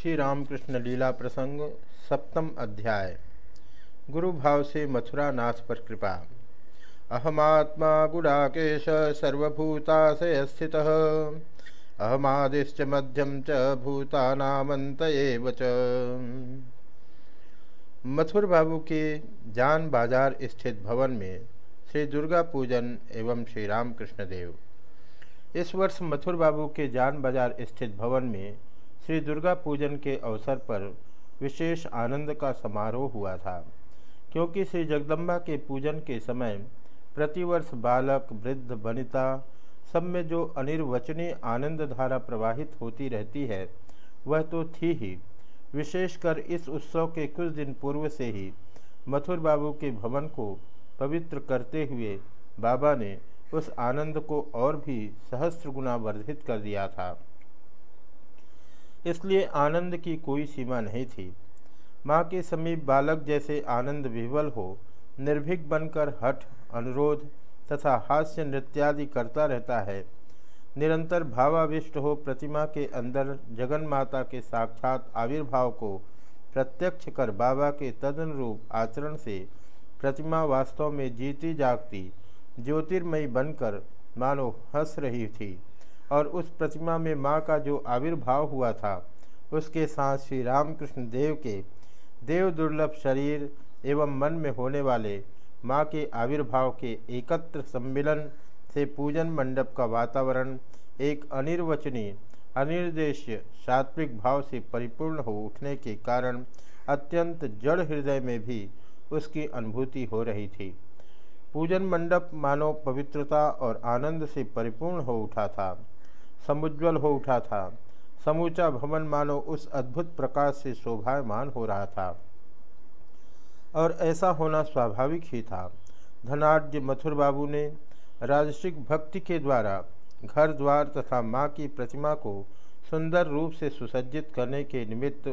श्री रामकृष्ण लीला प्रसंग, सप्तम अध्याय। गुरु भाव से मथुरा नाथ पर कृपा। अहमात्मा गुड़ाकेश सर्वभूता से स्थित अहमादिश्च मध्यम च भूतानामंत च। मथुर बाबू के जान बाज़ार स्थित भवन में श्री दुर्गा पूजन एवं श्री रामकृष्ण देव। इस वर्ष मथुर बाबू के जान बाज़ार स्थित भवन में श्री दुर्गा पूजन के अवसर पर विशेष आनंद का समारोह हुआ था, क्योंकि श्री जगदम्बा के पूजन के समय प्रतिवर्ष बालक, वृद्ध, वनिता सब में जो अनिर्वचनीय आनंद धारा प्रवाहित होती रहती है, वह तो थी ही। विशेषकर इस उत्सव के कुछ दिन पूर्व से ही मथुर बाबू के भवन को पवित्र करते हुए बाबा ने उस आनंद को और भी सहस्त्र गुना वर्धित कर दिया था। इसलिए आनंद की कोई सीमा नहीं थी। माँ के समीप बालक जैसे आनंद विह्वल हो, निर्भीक बनकर हठ, अनुरोध तथा हास्य नृत्यादि करता रहता है। निरंतर भावाविष्ट हो प्रतिमा के अंदर जगन माता के साक्षात आविर्भाव को प्रत्यक्ष कर बाबा के तदनुरूप आचरण से प्रतिमा वास्तव में जीती जागती ज्योतिर्मयी बनकर मानो हंस रही थी। और उस प्रतिमा में माँ का जो आविर्भाव हुआ था, उसके साथ श्री रामकृष्ण देव के देव दुर्लभ शरीर एवं मन में होने वाले माँ के आविर्भाव के एकत्र सम्मिलन से पूजन मंडप का वातावरण एक अनिर्वचनीय, अनिर्देश्य सात्विक भाव से परिपूर्ण हो उठने के कारण अत्यंत जड़ हृदय में भी उसकी अनुभूति हो रही थी। पूजन मंडप मानव पवित्रता और आनंद से परिपूर्ण हो उठा था। समुज्वल हो उठा था। समूचा भवन मानो उस अद्भुत प्रकाश से शोभायमान हो रहा था। और ऐसा होना स्वाभाविक ही था। धनाढ़ मथुर बाबू ने राजसिक भक्ति के द्वारा घर द्वार तथा माँ की प्रतिमा को सुंदर रूप से सुसज्जित करने के निमित्त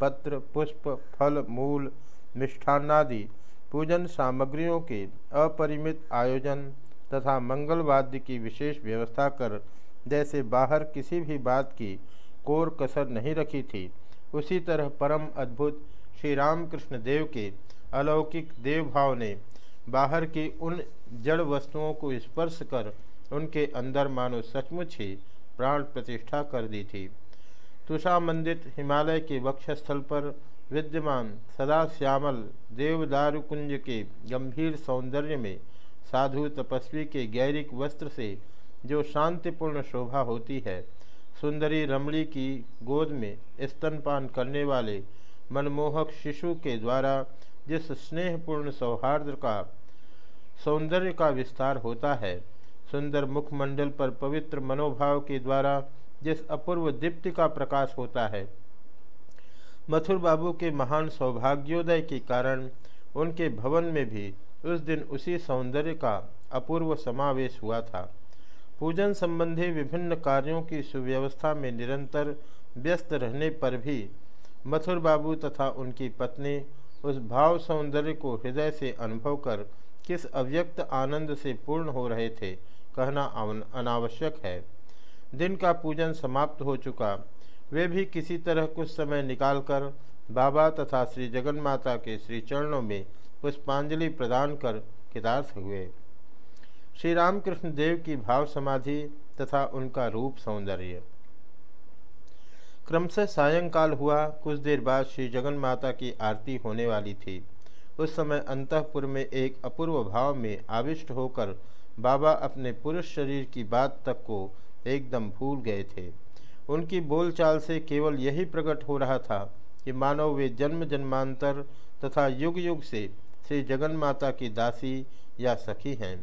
पत्र, पुष्प, फल, मूल, मिष्ठान्नादि पूजन सामग्रियों के अपरिमित आयोजन तथा मंगलवाद्य की विशेष व्यवस्था कर जैसे बाहर किसी भी बात की कोर कसर नहीं रखी थी, उसी तरह परम अद्भुत श्री रामकृष्ण देव के अलौकिक देव भाव ने बाहर की उन जड़ वस्तुओं को स्पर्श कर उनके अंदर मानो सचमुच ही प्राण प्रतिष्ठा कर दी थी। तुषा मंदित हिमालय के वक्षस्थल पर विद्यमान सदा श्यामल देवदारुकुंज के गंभीर सौंदर्य में साधु तपस्वी के गैरिक वस्त्र से जो शांतिपूर्ण शोभा होती है, सुंदरी रमणी की गोद में स्तनपान करने वाले मनमोहक शिशु के द्वारा जिस स्नेहपूर्ण सौहार्द का, सौंदर्य का विस्तार होता है, सुंदर मुखमंडल पर पवित्र मनोभाव के द्वारा जिस अपूर्व दीप्ति का प्रकाश होता है, मथुर बाबू के महान सौभाग्योदय के कारण उनके भवन में भी उस दिन उसी सौंदर्य का अपूर्व समावेश हुआ था। पूजन संबंधी विभिन्न कार्यों की सुव्यवस्था में निरंतर व्यस्त रहने पर भी मथुर बाबू तथा उनकी पत्नी उस भाव सौंदर्य को हृदय से अनुभव कर किस अव्यक्त आनंद से पूर्ण हो रहे थे, कहना अनावश्यक है। दिन का पूजन समाप्त हो चुका। वे भी किसी तरह कुछ समय निकालकर बाबा तथा श्री जगन माता के श्री चरणों में पुष्पांजलि प्रदान कर कृतार्थ हुए। श्री रामकृष्ण देव की भाव समाधि तथा उनका रूप सौंदर्य। क्रमशः सायंकाल हुआ, कुछ देर बाद श्री जगन माता की आरती होने वाली थी। उस समय अंतपुर में एक अपूर्व भाव में आविष्ट होकर बाबा अपने पुरुष शरीर की बात तक को एकदम भूल गए थे। उनकी बोलचाल से केवल यही प्रकट हो रहा था कि मानव वे जन्म जन्मांतर तथा युग युग से श्री जगन माता की दासी या सखी हैं।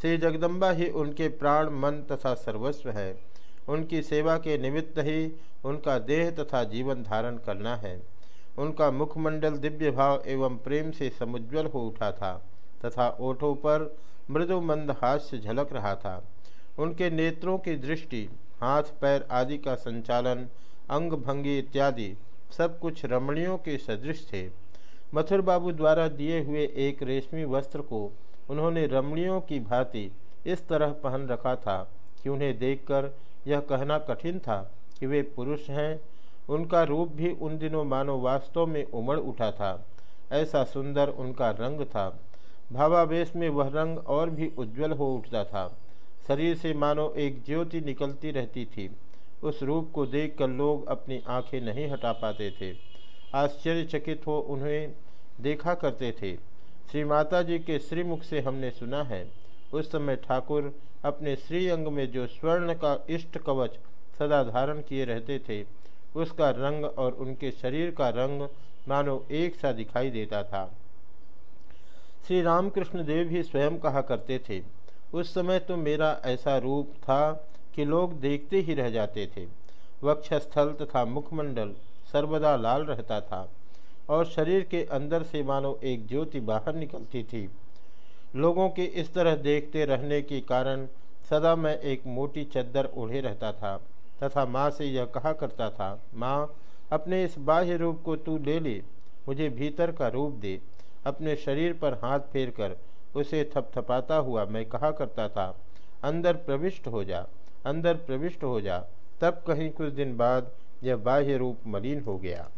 श्री जगदम्बा ही उनके प्राण, मन तथा सर्वस्व है। उनकी सेवा के निमित्त ही उनका देह तथा जीवन धारण करना है। उनका मुखमंडल दिव्य भाव एवं प्रेम से समुज्वल हो उठा था तथा ओठों पर मृदु मंद हास्य झलक रहा था। उनके नेत्रों की दृष्टि, हाथ, पैर आदि का संचालन, अंग भंगी इत्यादि सब कुछ रमणियों के सदृश थे। मथुर बाबू द्वारा दिए हुए एक रेशमी वस्त्र को उन्होंने रमणियों की भांति इस तरह पहन रखा था कि उन्हें देखकर यह कहना कठिन था कि वे पुरुष हैं। उनका रूप भी उन दिनों मानो वास्तव में उमड़ उठा था। ऐसा सुंदर उनका रंग था। भावावेश में वह रंग और भी उज्जवल हो उठता था। शरीर से मानो एक ज्योति निकलती रहती थी। उस रूप को देखकर लोग अपनी आँखें नहीं हटा पाते थे। आश्चर्यचकित हो उन्हें देखा करते थे। श्री माता जी के श्रीमुख से हमने सुना है। उस समय ठाकुर अपने श्रीअंग में जो स्वर्ण का इष्ट कवच सदा धारण किए रहते थे, उसका रंग और उनके शरीर का रंग मानो एक सा दिखाई देता था। श्री रामकृष्ण देव भी स्वयं कहा करते थे, उस समय तो मेरा ऐसा रूप था कि लोग देखते ही रह जाते थे। वक्षस्थल तथा मुखमंडल सर्वदा लाल रहता था। और शरीर के अंदर से मानो एक ज्योति बाहर निकलती थी। लोगों के इस तरह देखते रहने के कारण सदा मैं एक मोटी चद्दर ओढ़े रहता था, तथा माँ से यह कहा करता था, माँ, अपने इस बाह्य रूप को तू ले ले, मुझे भीतर का रूप दे, अपने शरीर पर हाथ फेर कर, उसे थपथपाता हुआ मैं कहा करता था, अंदर प्रविष्ट हो जा, अंदर प्रविष्ट हो जा। तब कहीं कुछ दिन बाद यह बाह्य रूप मलिन हो गया।